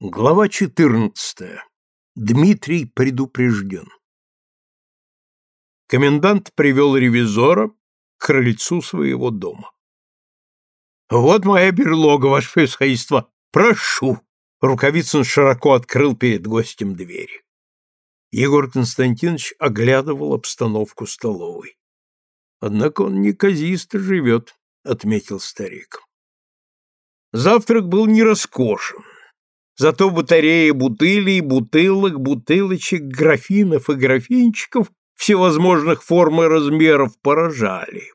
Глава 14. Дмитрий предупрежден. Комендант привел ревизора к крыльцу своего дома. «Вот моя берлога, ваше превосходительство! Прошу!» Рукавицын широко открыл перед гостем двери. Егор Константинович оглядывал обстановку столовой. «Однако он неказисто живет», — отметил старик. Завтрак был не роскошен Зато батареи бутылей, бутылок, бутылочек, графинов и графинчиков всевозможных форм и размеров поражали.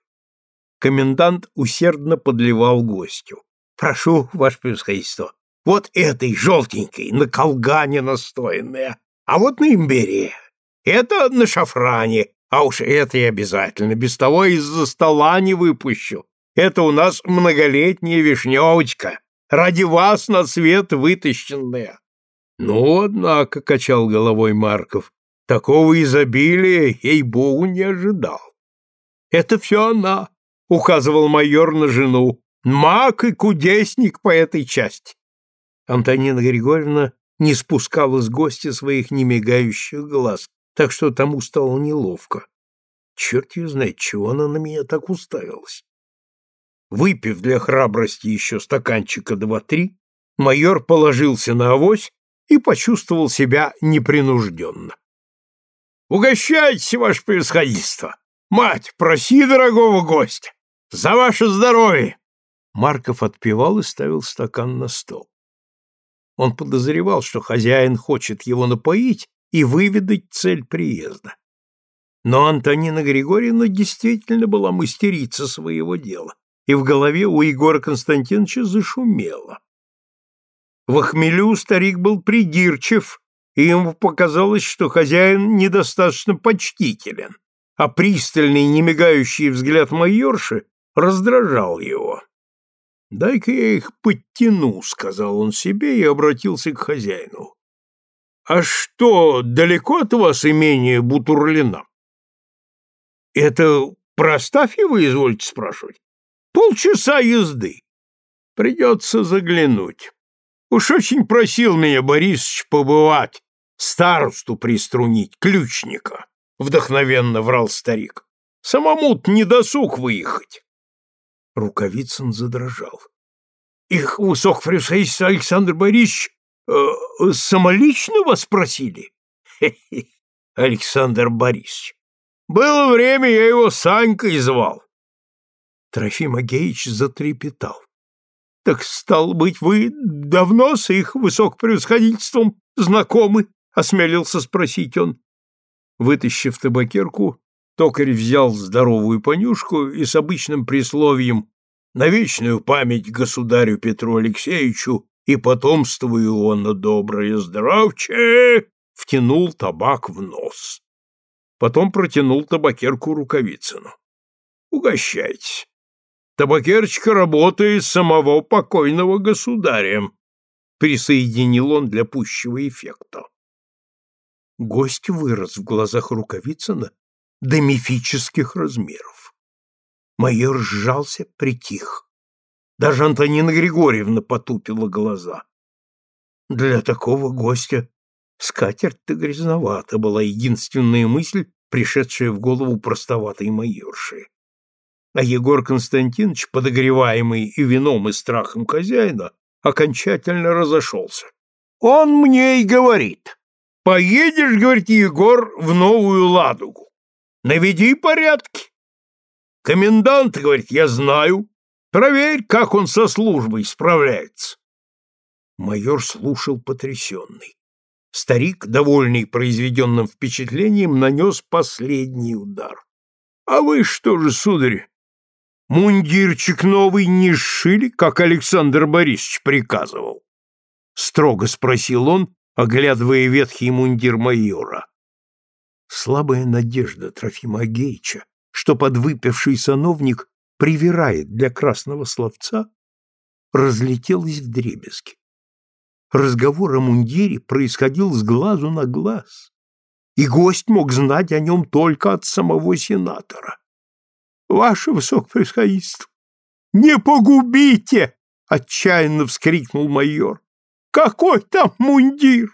Комендант усердно подливал гостю. «Прошу, ваше превосходительство, вот этой желтенькой, на колгане настоянная, а вот на имбире. Это на шафране, а уж это я обязательно, без того из-за стола не выпущу. Это у нас многолетняя вишневочка, ради вас на свет вытащенная. Ну, однако, — качал головой Марков, — такого изобилия, ей-богу, не ожидал. Это все она, — указывал майор на жену, — маг и кудесник по этой части. Антонина Григорьевна не спускала с гостя своих немигающих глаз, так что тому стало неловко. Черт ее знает, чего она на меня так уставилась. Выпив для храбрости еще стаканчика два-три, майор положился на авось и почувствовал себя непринужденно. «Угощайтесь, ваше превосходительство! Мать, проси дорогого гостя! За ваше здоровье!» Марков отпивал и ставил стакан на стол. Он подозревал, что хозяин хочет его напоить и выведать цель приезда. Но Антонина Григорьевна действительно была мастерица своего дела и в голове у Егора Константиновича зашумело. В хмелю старик был придирчив, и ему показалось, что хозяин недостаточно почтителен, а пристальный, немигающий взгляд майорши раздражал его. «Дай-ка я их подтяну», — сказал он себе и обратился к хозяину. «А что, далеко от вас имение Бутурлина?» «Это Простафья вы извольте спрашивать?» Полчаса езды. Придется заглянуть. Уж очень просил меня Борисович побывать, старосту приструнить, ключника, — вдохновенно врал старик. Самому-то не досуг выехать. Рукавицын задрожал. Их высокопревосходительство Александр Борисович э, самолично вас спросили? Александр Борисович. Было время, я его Санькой звал. Трофим Агеич затрепетал. — Так, стал быть, вы давно с их высокопревосходительством знакомы? — осмелился спросить он. Вытащив табакерку, токарь взял здоровую понюшку и с обычным присловием «На вечную память государю Петру Алексеевичу и потомству его на доброе здравче!» втянул табак в нос. Потом протянул табакерку Рукавицыну. «Угощайтесь. Табакерчика работает самого покойного государя, присоединил он для пущего эффекта. Гость вырос в глазах Рукавицына до мифических размеров. Майор сжался, притих. Даже Антонина Григорьевна потупила глаза. Для такого гостя скатерть-то грязновата была единственная мысль, пришедшая в голову простоватой майорши а Егор Константинович, подогреваемый и вином, и страхом хозяина, окончательно разошелся. Он мне и говорит, поедешь, говорит Егор, в Новую Ладугу, наведи порядки. Комендант, говорит, я знаю, проверь, как он со службой справляется. Майор слушал потрясенный. Старик, довольный произведенным впечатлением, нанес последний удар. — А вы что же, сударь, Мундирчик новый не сшили, как Александр Борисович приказывал? Строго спросил он, оглядывая ветхий мундир майора. Слабая надежда Трофима Агеича, что подвыпивший сановник привирает для красного словца, разлетелась в дребезги. Разговор о мундире происходил с глазу на глаз, и гость мог знать о нем только от самого сенатора. Ваше высокопревосходительство! Не погубите! Отчаянно вскрикнул майор. Какой там мундир?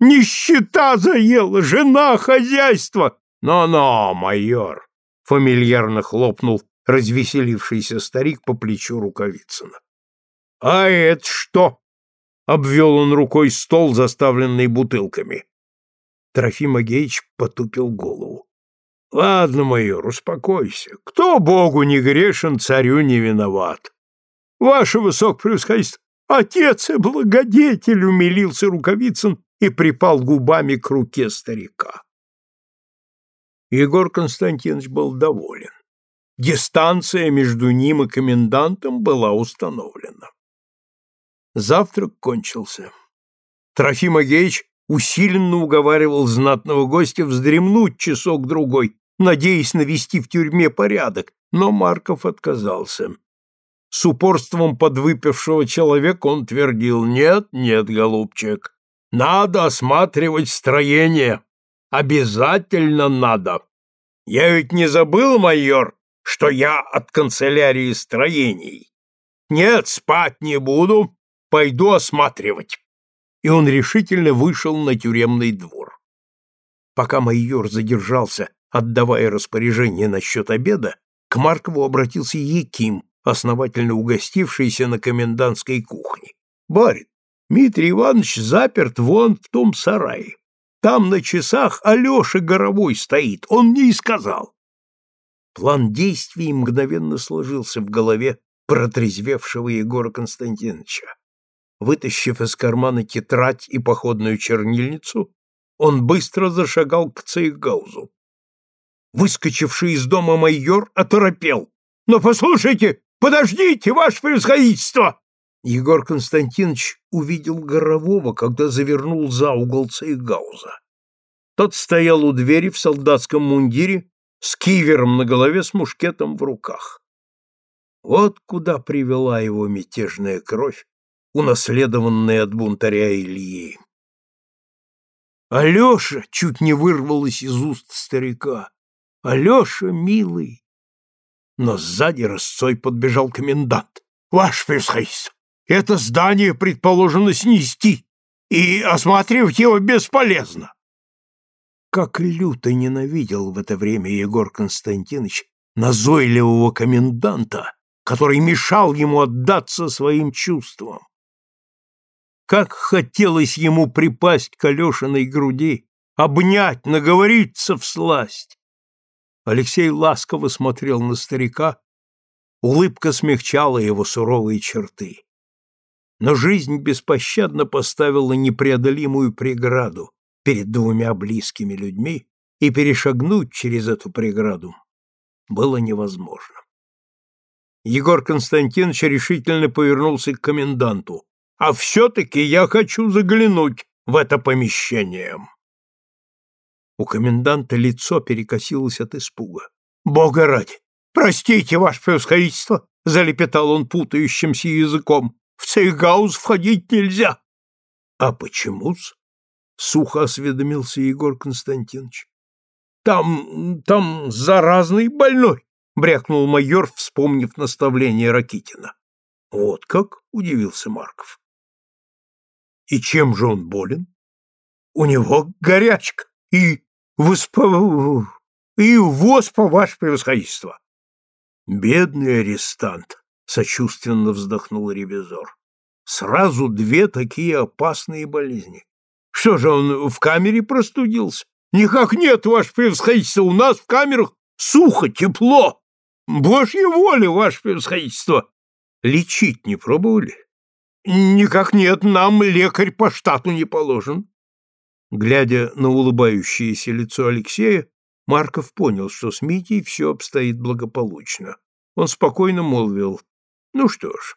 Нищета заела, жена, хозяйство. Но-но, майор, фамильярно хлопнул развеселившийся старик по плечу Рукавицына. А это что? Обвел он рукой стол, заставленный бутылками. Трофим Агеич потупил голову. — Ладно, майор, успокойся. Кто Богу не грешен, царю не виноват. Ваше высокопревосходительство, отец и благодетель, умилился Рукавицын и припал губами к руке старика. Егор Константинович был доволен. Дистанция между ним и комендантом была установлена. Завтрак кончился. Трофим Агеич усиленно уговаривал знатного гостя вздремнуть часок-другой, надеясь навести в тюрьме порядок, но Марков отказался. С упорством подвыпившего человека он твердил «Нет, нет, голубчик, надо осматривать строение, обязательно надо. Я ведь не забыл, майор, что я от канцелярии строений. Нет, спать не буду, пойду осматривать. И он решительно вышел на тюремный двор. Пока майор задержался, отдавая распоряжение насчет обеда, к Маркову обратился Яким, основательно угостившийся на комендантской кухне. «Барин, Дмитрий Иванович заперт вон в том сарае. Там на часах Алеша Горовой стоит, он мне и сказал. План действий мгновенно сложился в голове протрезвевшего Егора Константиновича. Вытащив из кармана тетрадь и походную чернильницу, он быстро зашагал к Цейгаузу. Выскочивший из дома майор оторопел. «Но послушайте, подождите, ваше превосходительство!» Егор Константинович увидел Горового, когда завернул за угол Цейгауза. Тот стоял у двери в солдатском мундире с кивером на голове с мушкетом в руках. Вот куда привела его мятежная кровь, унаследованная от бунтаря Ильи. Алеша чуть не вырвалась из уст старика. Алеша, милый. Но сзади рысцой подбежал комендант. Ваше превосходительство, это здание предположено снести, и осматривать его бесполезно как люто ненавидел в это время Егор Константинович назойливого коменданта, который мешал ему отдаться своим чувствам. Как хотелось ему припасть к Алешиной груди, обнять, наговориться в сласть. Алексей ласково смотрел на старика, улыбка смягчала его суровые черты. Но жизнь беспощадно поставила непреодолимую преграду, перед двумя близкими людьми, и перешагнуть через эту преграду было невозможно. Егор Константинович решительно повернулся к коменданту. «А все-таки я хочу заглянуть в это помещение». У коменданта лицо перекосилось от испуга. «Бога ради! Простите, ваше превосходительство!» — залепетал он путающимся языком. «В Цейгаус входить нельзя!» «А почему-с?» — сухо осведомился Егор Константинович. «Там... там заразный больной!» — брякнул майор, вспомнив наставление Ракитина. «Вот как?» — удивился Марков. «И чем же он болен?» «У него горячка и воспо... и воспа, ваше превосходительство!» «Бедный арестант!» — сочувственно вздохнул ревизор. «Сразу две такие опасные болезни. Что же он в камере простудился? Никак нет, ваше превосходительство, у нас в камерах сухо, тепло. Божья воля, ваше превосходительство. Лечить не пробовали? Никак нет, нам лекарь по штату не положен. Глядя на улыбающееся лицо Алексея, Марков понял, что с Митей все обстоит благополучно. Он спокойно молвил, ну что ж,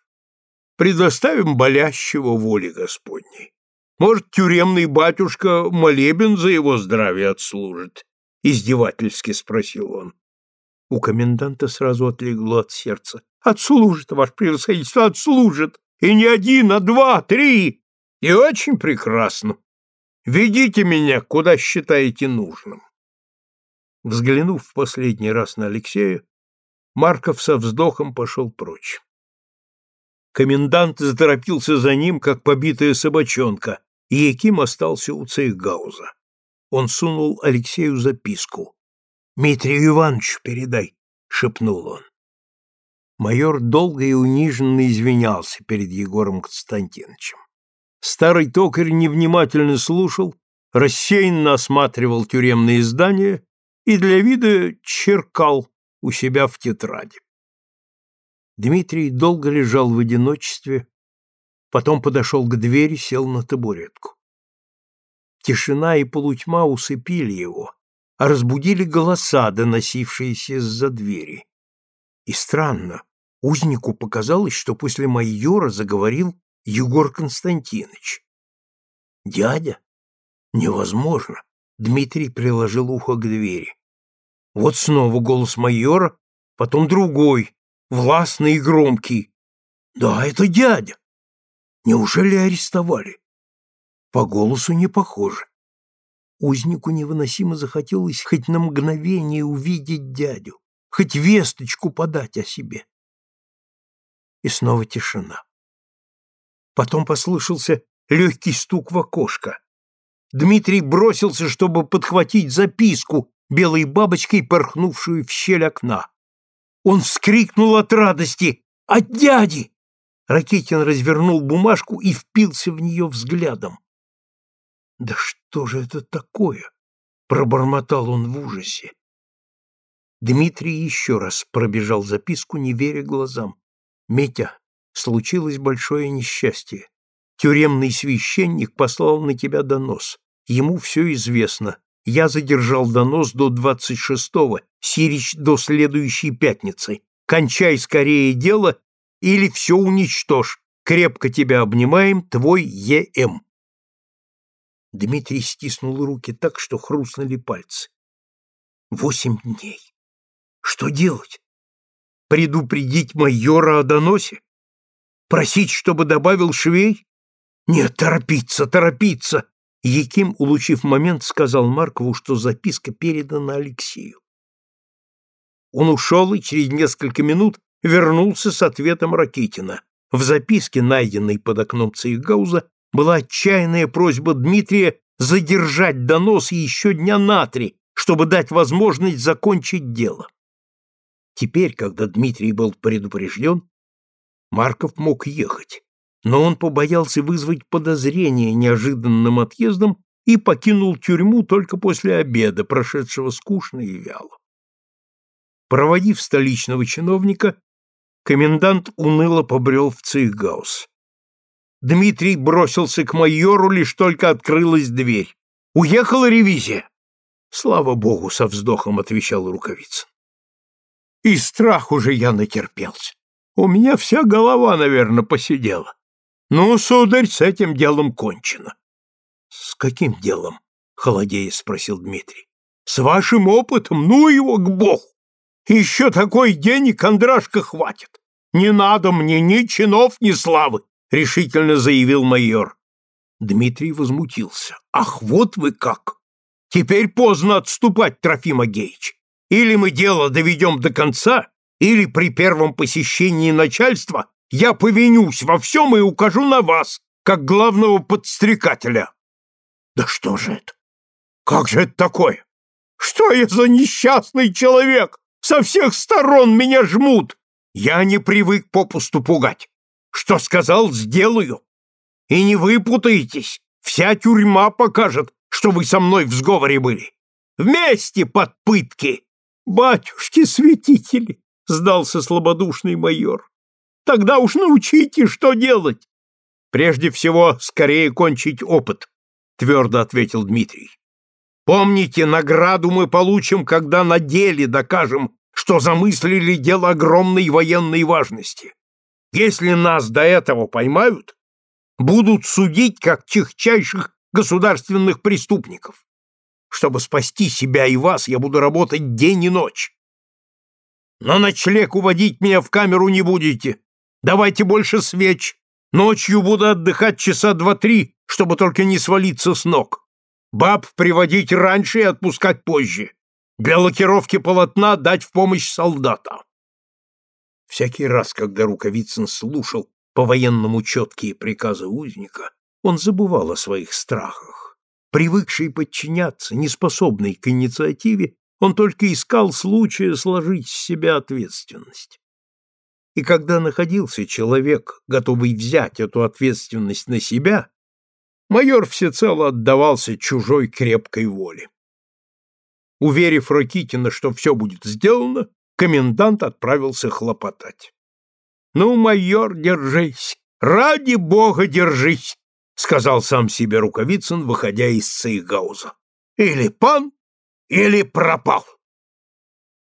предоставим болящего воле Господней. Может, тюремный батюшка молебен за его здравие отслужит? Издевательски спросил он. У коменданта сразу отлегло от сердца. Отслужит, ваше превосходительство, отслужит. И не один, а два, три. И очень прекрасно. Ведите меня, куда считаете нужным. Взглянув в последний раз на Алексея, Марков со вздохом пошел прочь. Комендант заторопился за ним, как побитая собачонка, и Яким остался у Цейгауза. Он сунул Алексею записку. «Дмитрию Ивановичу передай», — шепнул он. Майор долго и униженно извинялся перед Егором Константиновичем. Старый токарь невнимательно слушал, рассеянно осматривал тюремные здания и для вида черкал у себя в тетради. Дмитрий долго лежал в одиночестве, потом подошел к двери, сел на табуретку. Тишина и полутьма усыпили его, а разбудили голоса, доносившиеся из-за двери. И странно, узнику показалось, что после майора заговорил Егор Константинович. «Дядя? Невозможно!» Дмитрий приложил ухо к двери. Вот снова голос майора, потом другой, властный и громкий. Да, это дядя. Неужели арестовали? По голосу не похоже. Узнику невыносимо захотелось хоть на мгновение увидеть дядю, хоть весточку подать о себе. И снова тишина. Потом послышался легкий стук в окошко. Дмитрий бросился, чтобы подхватить записку, белой бабочкой порхнувшую в щель окна. Он вскрикнул от радости. «От дяди!» Ракетин развернул бумажку и впился в нее взглядом. «Да что же это такое?» — пробормотал он в ужасе. Дмитрий еще раз пробежал записку, не веря глазам. «Митя, случилось большое несчастье. Тюремный священник послал на тебя донос. Ему все известно. Я задержал донос до двадцать шестого, Сирич до следующей пятницы. Кончай скорее дело или все уничтожь. Крепко тебя обнимаем, твой Е.М. Дмитрий стиснул руки так, что хрустнули пальцы. Восемь дней. Что делать? Предупредить майора о доносе? Просить, чтобы добавил швей? Нет, торопиться, торопиться. Яким, улучив момент, сказал Маркову, что записка передана Алексею. Он ушел и через несколько минут вернулся с ответом Ракитина. В записке, найденной под окном Цейгауза, была отчаянная просьба Дмитрия задержать донос еще дня на три, чтобы дать возможность закончить дело. Теперь, когда Дмитрий был предупрежден, Марков мог ехать но он побоялся вызвать подозрение неожиданным отъездом и покинул тюрьму только после обеда, прошедшего скучно и вяло. Проводив столичного чиновника, комендант уныло побрел в Цейгаус. Дмитрий бросился к майору, лишь только открылась дверь. «Уехала ревизия!» «Слава богу!» — со вздохом отвечал Рукавицын. «И страх уже я натерпелся. У меня вся голова, наверное, посидела. Ну, сударь, с этим делом кончено. С каким делом? холодея спросил Дмитрий. С вашим опытом, ну его к богу. Еще такой денег Кондрашка хватит. Не надо мне ни чинов, ни славы, решительно заявил майор. Дмитрий возмутился. Ах, вот вы как! Теперь поздно отступать, Трофим Агеич. Или мы дело доведем до конца, или при первом посещении начальства я повинюсь во всем и укажу на вас, как главного подстрекателя. Да что же это? Как же это такое? Что я за несчастный человек? Со всех сторон меня жмут. Я не привык попусту пугать. Что сказал, сделаю. И не выпутаетесь. Вся тюрьма покажет, что вы со мной в сговоре были. Вместе под пытки. Батюшки-святители, сдался слабодушный майор. Тогда уж научите, что делать. Прежде всего, скорее кончить опыт, твердо ответил Дмитрий. Помните, награду мы получим, когда на деле докажем, что замыслили дело огромной военной важности. Если нас до этого поймают, будут судить как чехчайших государственных преступников. Чтобы спасти себя и вас, я буду работать день и ночь. На ночлег уводить меня в камеру не будете, Давайте больше свеч. Ночью буду отдыхать часа два-три, чтобы только не свалиться с ног. Баб приводить раньше и отпускать позже. Для лакировки полотна дать в помощь солдата. Всякий раз, когда Рукавицын слушал по-военному четкие приказы узника, он забывал о своих страхах. Привыкший подчиняться, неспособный к инициативе, он только искал случая сложить с себя ответственность. И когда находился человек, готовый взять эту ответственность на себя, майор всецело отдавался чужой крепкой воле. Уверив Ракитина, что все будет сделано, комендант отправился хлопотать. «Ну, майор, держись! Ради бога, держись!» — сказал сам себе Рукавицын, выходя из Цейгауза. «Или пан, или пропал!»